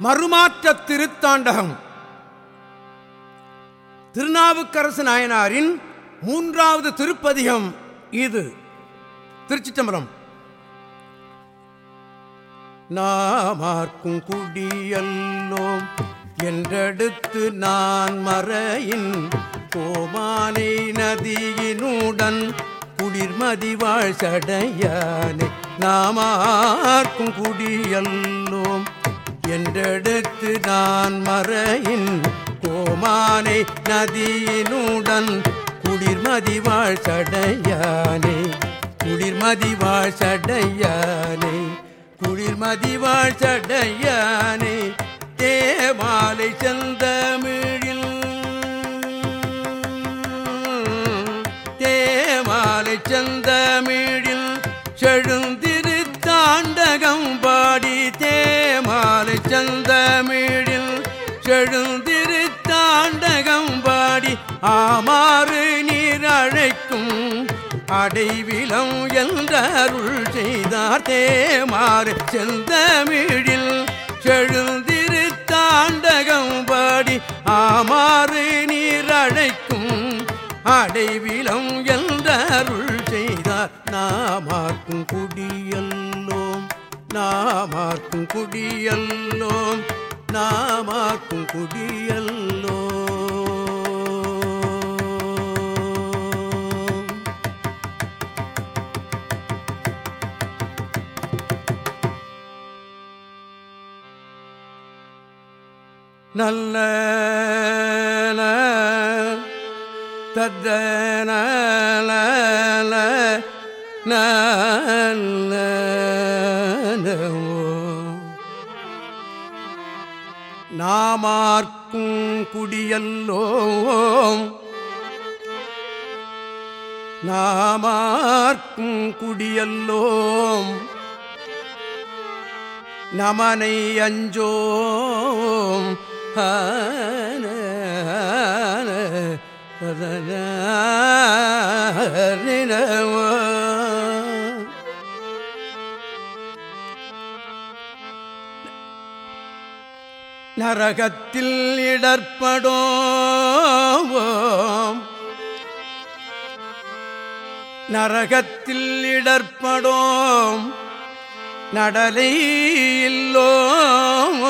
மறுமாற்ற திருத்தாண்டகம். திருநாவுக்கரசு நாயனாரின் மூன்றாவது திருப்பதிகம் இது. திருச்சிட்டம்பரம் நாமார்க்கும் குடியல்லோம் என்றெடுத்து நான் மறையின் கோமானை நதியினுடன் குளிர்மதி வாழ் சடையானே நாமார்க்கும் குடியல்லோ என்றெடுத்து நான் மறையின் கோமானை நதியினுடன் குளிர்மதி வாழ் சடையானே குளிர்மதி வாழ் சடையானே குளிர்மதி வாழ் சடையானே தேமாலை செந்தமிழில் தேவாலை செந்தமிழில் செழு செந்தமிழில் செழுந்திரு பாடி ஆமாறு நீர் அழைக்கும் அடைவிலம் என்றருள் செய்தார் தேமாறு செந்தமிழில் செழுந்திரு பாடி ஆமாறு நீர் அழைக்கும் அடைவிலம் என்றருள் செய்தார். நாமாக்கும் குடியல்லோம் நாமாக்கும் குடியல்லோம் நாமாக்கும் குடியல்லோ நல்ல தத்தன நாமார்க்கும் குடியல்லோம் நாமார்க்கும் குடியல்லோம் நமனை அஞ்சோம் ஆன, நினவோ. நரகத்தில் இடர்படோம் நரகத்தில் இடர்படோம் நடலை இல்லோம்.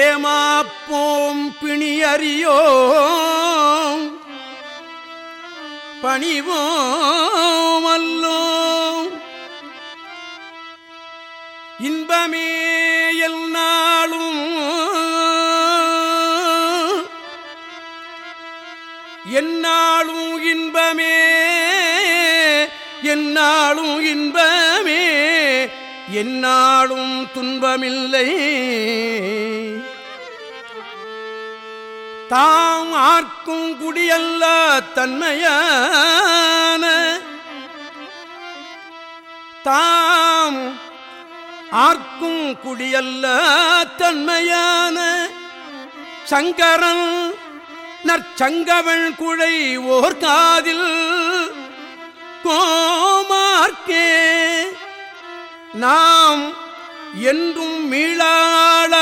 ஏமாப்போம் பிணியறியோ பணிவோம் அல்லோம் இன்பமே எல்நாளும் என்னாலும் இன்பமே என்னாலும் இன்பமே என்னாலும் துன்பமில்லை. தாம் ஆர்க்கும் குடியல்ல தன்மையான. தாம் ஆர்க்கும் குடியல்ல தன்மையான. சங்கரன் நற்சங்கவள் குழை ஓர் காதில் கோமார்க்கே. நாம் என்றும் மீளாள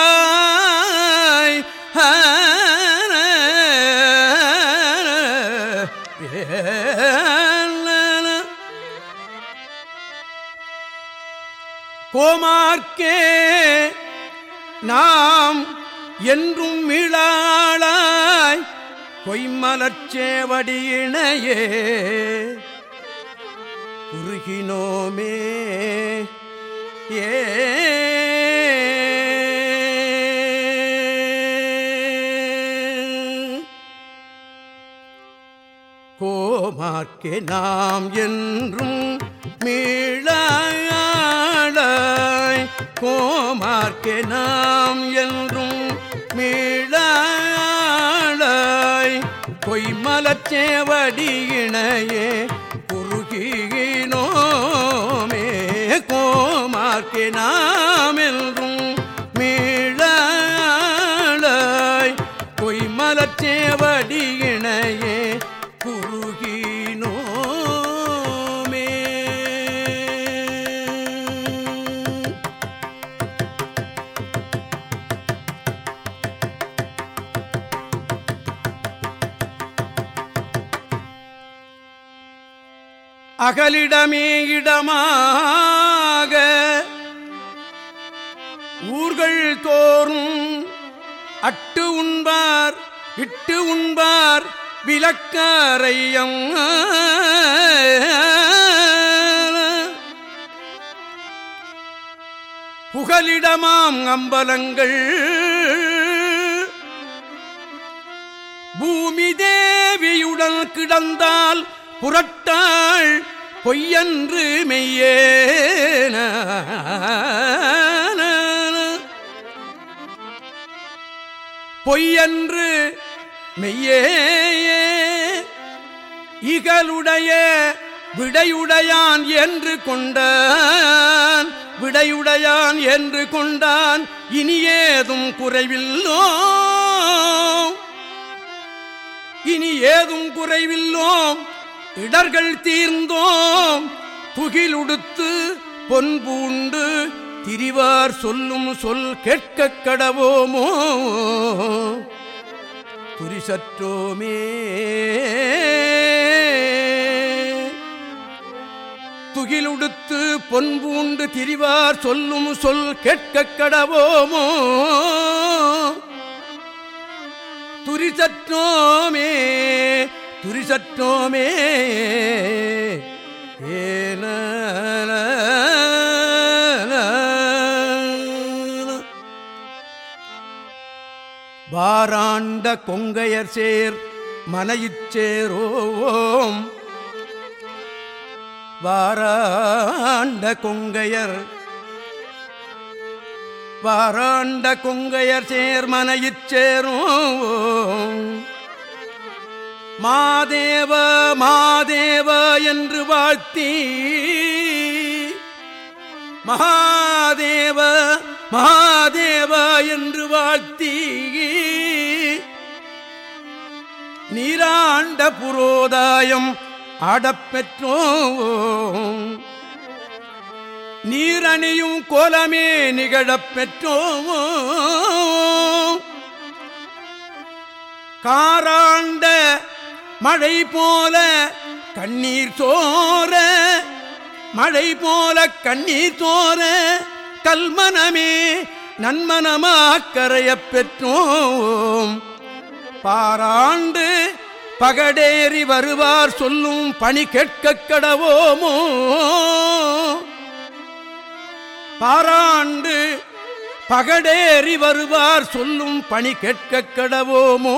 பார்க்கே நாம் என்றும் மிளாளாய் பொய்மலர்ச்சேவடியினையே உருகினோமே ஏ. கோமார்க்கே நாம் என்றும் மீளாளாய் நாம் என்றும் மீளாய் பொய்மலச்சேவடியினையே குறுகினோமே கோமார்க்கே நாம் என்றும் அகலிடமே இடமாக. ஊர்கள் தோறும் அட்டு உண்பார் இட்டு உண்பார் விளக்காரையம். புகலிடமாம் அம்பலங்கள். பூமி தேவியுடன் கிடந்தால் புரட்டாள் பொய்யன்று மெய்யேன. பொய்யன்று மெய்யே இகலுடைய விடையுடையான் என்று கொண்டான். விடையுடையான் என்று கொண்டான் இனியேதும் குறைவில்லோ. இனி ஏதும் குறைவில்லோம் இடர்கள் தீர்ந்தோம். துகிலுடுத்து பொன்பூண்டு திரிவார் சொல்லும் சொல் கேட்க கடவோமோ. துரிசற்றோமே துகிலுடுத்து பொன்பூண்டு திரிவார் சொல்லும் சொல் கேட்க கடவோமோ. துரிசற்றோமே துரிசற்றோமே. ஏன வாராண்ட கொங்கையர் சேர் மனையிச்சேரோம் வாராண்ட கொங்கையர் வாராண்ட கொங்கையர் சேர்மனையிற் சேரும். மாதேவ மாதேவ என்று வாழ்த்தி. மகாதேவ மகாதேவ என்று வாழ்த்தி. நீராண்ட புரோதாயம் ஆடப்பெற்றோம் நீரணியும் கோலமே நிகழப் பெற்றோம் காராண்ட மழை போல கண்ணீர் சோர மழை போல கண்ணீர் சோர கல்மனமே நன்மனமாக்கரையப் பெற்றோம். பாராண்டு பகடேறி வருவார் சொல்லும் பணி கேட்க கடவோமோ? பாராண்டு பகடேறி வருவார் சொல்லும் பணி கேட்க கடவோமோ?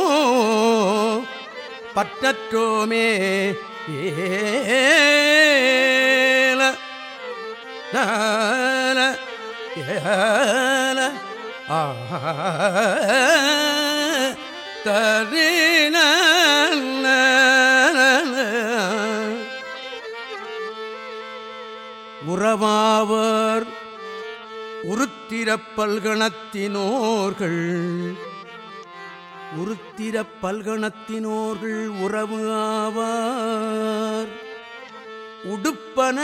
பற்றற்றோமே. ஏல ஏல ஆ தரின உறவாவர் உருத்திரப்பல்கணத்தினோர்கள் உருத்திர பல்கணத்தினோர்கள் உறவு ஆவார். உடுப்பன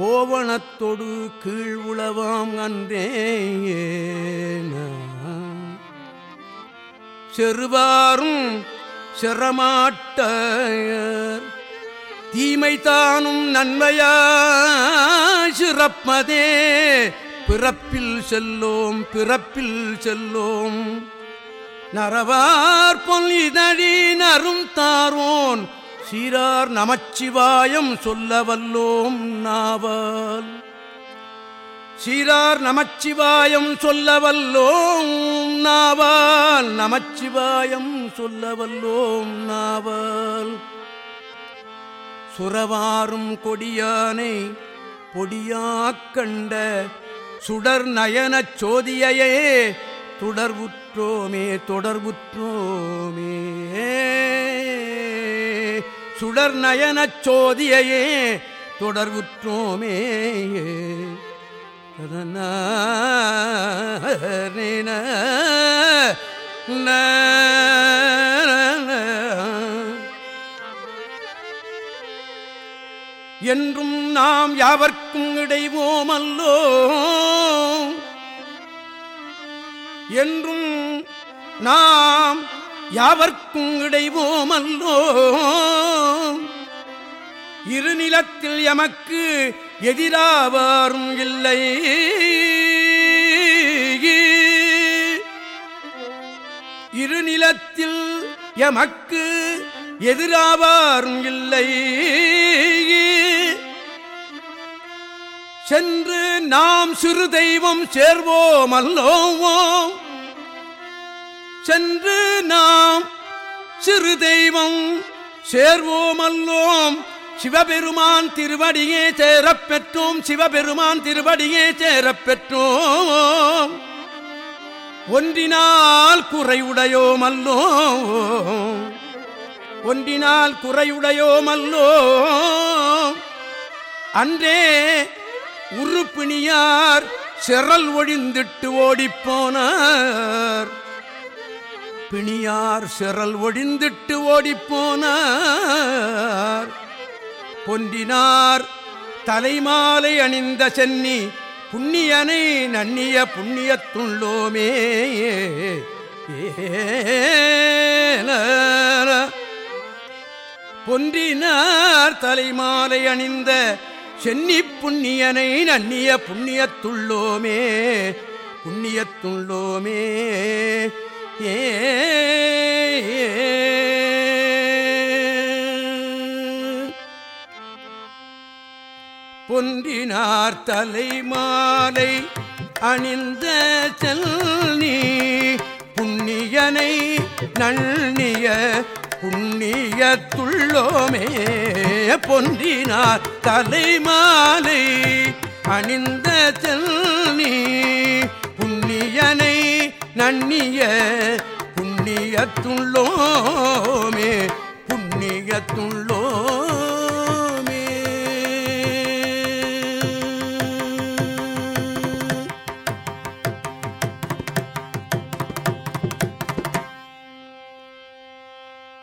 கோவணத்தொடு கீழ் உளவாம் அன்றே செருவாரும் செறமாட்டர் தீமை தானும் நன்மையா சிறப்பதே. பிறப்பில் செல்லோம் பிறப்பில் செல்லோம். நரவார் பொல் இதழி நரும் தாரோன் சீரார் நமச்சிவாயம் சொல்ல வல்லோம் நாவல். சீரார் நமச்சிவாயம் சொல்ல வல்லோம் நாவால் நமச்சிவாயம் சொல்ல வல்லோம் நாவல். சுரவாரும் கொடியானை பொடியாக் கண்ட சுடர் நயனச் சோதியையே தொடர்வுற்றோமே தொடர்வுற்றோமே. சுடர் நயனச் சோதியையே தொடர்வுற்றோமே. என்றும் நாம் யாவர்க்கும் இடைவோமல்லோ? என்றும் நாம் யாவர்க்கும் இடைவோமல்லோ? இருநிலத்தில் எமக்கு எதிராவாரும் இல்லை. இருநிலத்தில் எமக்கு எதிராவாரும் இல்லை. சென்று நாம் சிறு தெய்வம் சேர்வோம் அல்லோவோம் சென்று நாம் சிறு தெய்வம் சேர்வோம் அல்லோம் சிவபெருமான் திருவடியே சேரப் பெற்றோம் சிவபெருமான் திருவடியே சேரப் பெற்றோம் ஒன்றினால் குறையுடையோம் அல்லோம் ஒன்றினால் குறையுடையோம் அல்லோ அன்றே உறுப்பினியார் செரல் ஒழிந்திட்டு ஓடிப்போனார். பிணியார் செரல் ஒழிந்திட்டு ஓடிப்போனார். பொன்றினார் தலைமாலை அணிந்த சென்னி புண்ணியனை நன்னிய புண்ணியத்துள்ளோமே பொன்றினார் தலைமாலை அணிந்த சென்னி புண்ணியனை நன்னிய புண்ணியத்துள்ளோமே புண்ணியத்துள்ளோமே. ஏ பொன்றினார் தலைமாலை அணிந்த செல் நீ புண்ணியனை நன்னிய புண்ணியத்துள்ளோமே. பொன்றினார் தலைமாலை அணிந்த செல்னி புண்ணியனை நன்னிய புண்ணியத்துள்ளோமே. புண்ணியத்துள்ளோ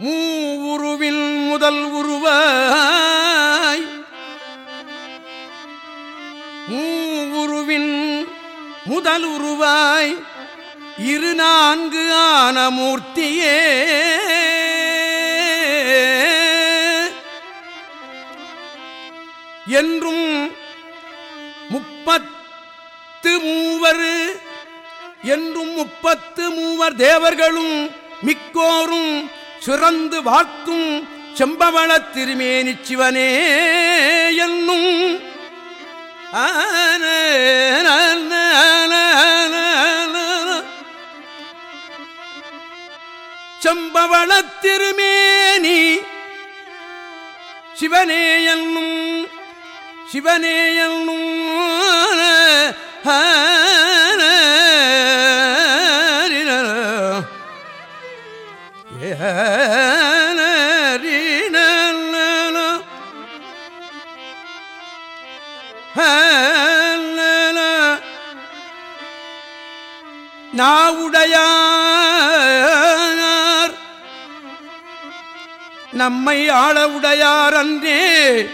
மூவுருவின் முதல் உருவாய். மூவுருவின் முதல் உருவாய். இரு நான்கு ஆன மூர்த்தியே. என்றும் முப்பத்து மூவர் என்றும் முப்பத்து மூவர் தேவர்களும் மிக்கோரும் சுரந்து வாழ்த்தும் செம்பவள திருமேனி சிவனே என்னும். செம்பவள திருமேனி சிவனே என்னும் சிவனே என்னும். நம்மை ஆள உடையார் அன்றே.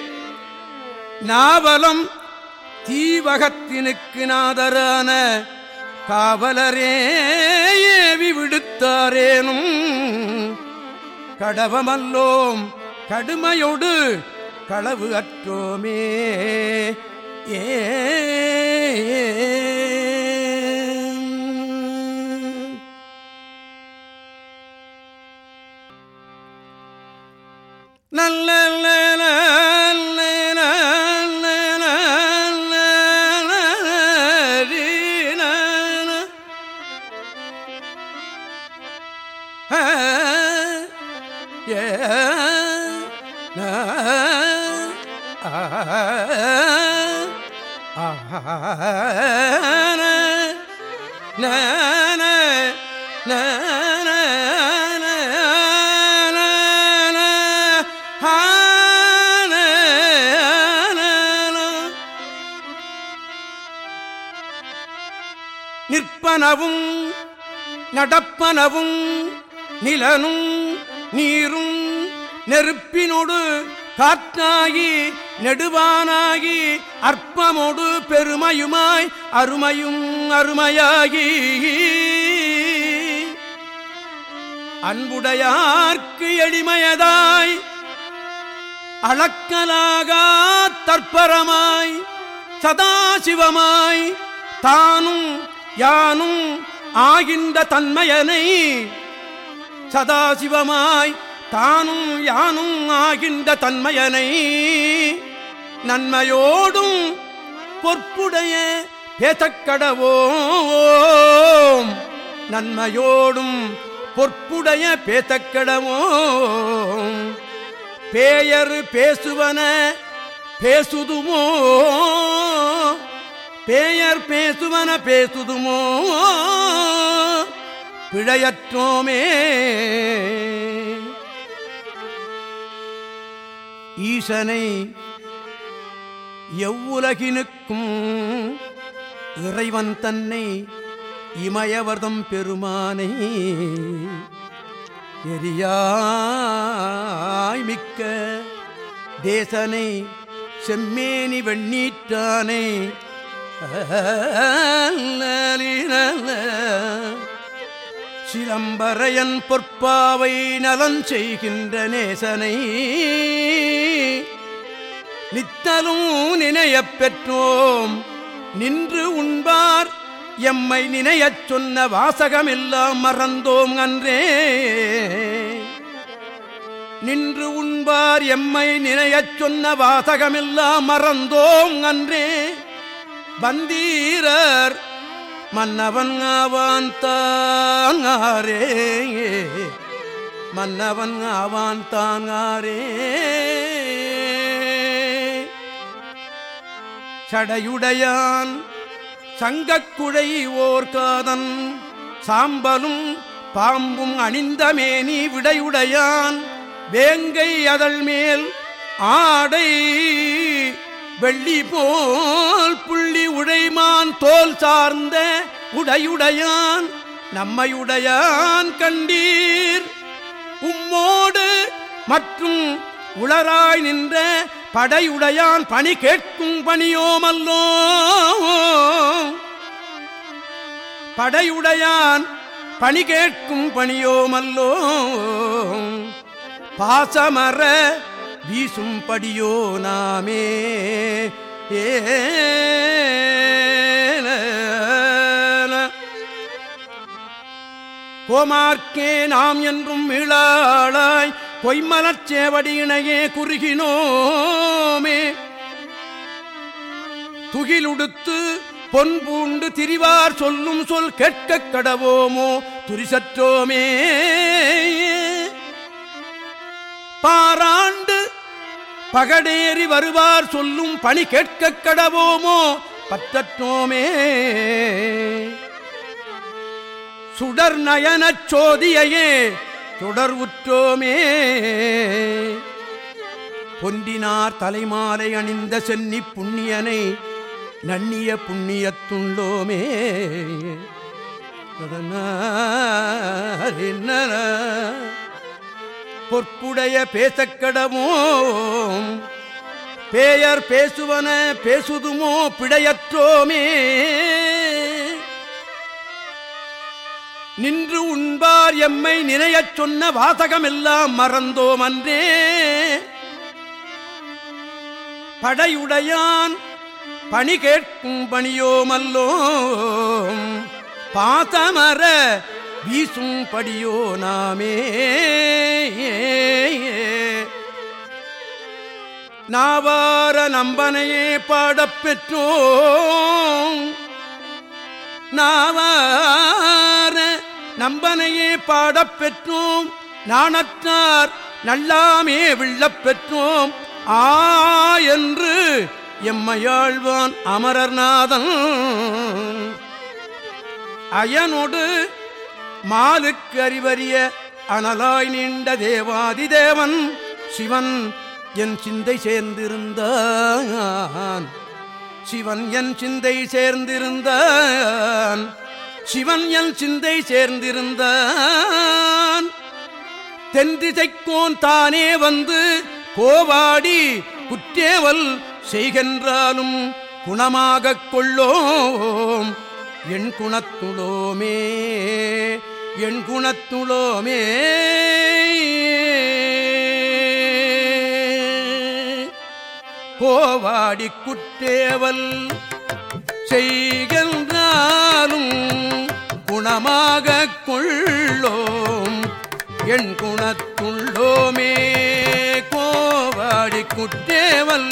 நாவலம் தீவகத்தினுக்கு நாதரான காவலரே ஏவி விடுத்தாரேனும். கடவமல்லோம் கடுமையோடு களவு அற்றோமே. ஏ நல்ல நிற்பனவும் நடப்பனவும் நிலனும் நீரும் நெருப்பினோடு காற்றாகி நெடுவானாகி அற்பமோடு பெருமையுமாய் அருமையும் அருமையாகி. அன்புடையார்க்கு எளிமையதாய் அளக்கலாக தற்பரமாய் சதாசிவமாய் தானும் யானும் ஆகின்ற தன்மையனை சதாசிவமாய் தானும் யானும் ஆகின்ற தன்மையனை நன்மையோடும் பொற்புடைய பேசக்கடவோம் நன்மையோடும் பொற்புடைய பேசக்கடவோம் பேயர் பேசுவன பேசுதுமோ? பேயர் பேசுவன பேசுதுமோ? பிழையற்றோமே. ஈசனை எவ்வுலகினுக்கும் இறைவன் தன்னை இமயவர்தம் பெருமானை எரியாய் மிக்க தேசனை செம்மேனி வெண்ணீற்றானை. சிலம்பரையன் பொற்பாவை நலன் செய்கின்ற நேசனை நித்தலும் நினையப் பெற்றோம். நின்று உண்பார் எம்மை நினையச் சொன்ன வாசகமெல்லாம் மறந்தோம் அன்றே. நின்று உண்பார் எம்மை நினையச் சொன்ன வாசகமெல்லாம் மறந்தோம் அன்றே. வந்தீரர் மன்னவன் ஆவான் தாங்காரே மன்னவன் ஆவான் தாங்காரே சடையுடையான் சங்கக்குழை ஓர்காதன் சாம்பலும் பாம்பும் அணிந்த மேனி விடையுடையான் வேங்கை அதழ் மேல் ஆடை வெள்ளி போல் புள்ளி உழைமான் தோல் சார்ந்த உடையுடையான் நம்மையுடையான் கண்டீர். உம்மோடு மற்றும் உளராய் நின்ற படையுடையான் பணி கேட்கும் பணியோமல்லோ. படையுடையான் பணி கேட்கும் பணியோமல்லோ. பாசமர வீசும்படியோ நாமே. ஏ கோமார்க்கே நாம் என்றும் மீளாளாய் பொய்மலச் சேவடியினையே குறுகினோமே. துகிலுடுத்து பொன் பூண்டு திரிவார் சொல்லும் சொல் கேட்கக் கடவோமோ துரிசற்றோமே. பாராண்டு பகடேறி வருவார் சொல்லும் பணி கேட்கக் கடவோமோ? பற்றற்றோமே சுடர் நயனச் சோதியையே தொடர் உற்றோமே. பொன்றினார் தலைமாலை அணிந்த சென்னி புண்ணியனை நன்னிய புண்ணியத்துள்ளோமே பொற்புடைய பேசக்கடமோம் பேயர் பேசுவன பேசுதுமோ பிழையற்றோமே நின்று உண்பார் எம்மை நினையச் சொன்ன வாசகமெல்லாம் மறந்தோம் அன்றே படையுடையான் பணி கேட்கும் பணியோமல்லோம். பாசமர வீசும் படியோ நாமே. நாவார நம்பனையே பாடப்பெற்றோம் நாவார நம்பனையே பாடப்பெற்றோம் நாணற்றார் நல்லாமே விள்ளப்பெற்றோம் ஆ என்று எம்மையாழ்வான் அமரர்நாதன் அயனோடு மாலுக்கு அறிவறிய அனலாய் நீண்ட தேவாதி தேவன் சிவன் என் சிந்தை சேர்ந்திருந்தான். சிவன் என் சிந்தை சேர்ந்திருந்தான். சிவன் என் சிந்தை சேர்ந்திருந்தான். தென்திசைக்கோன் தானே வந்து கோவாடி குற்றேவல் செய்கின்றாலும் குணமாகக் கொள்ளோம். என் குணத்துளோமே என் குணத்துளோமே கோவாடி குற்றேவல் செய்கின்றாலும் குணமாக கொள்ளோம். என் குணத்துள்ளோமே கோவாடி குற்றேவல்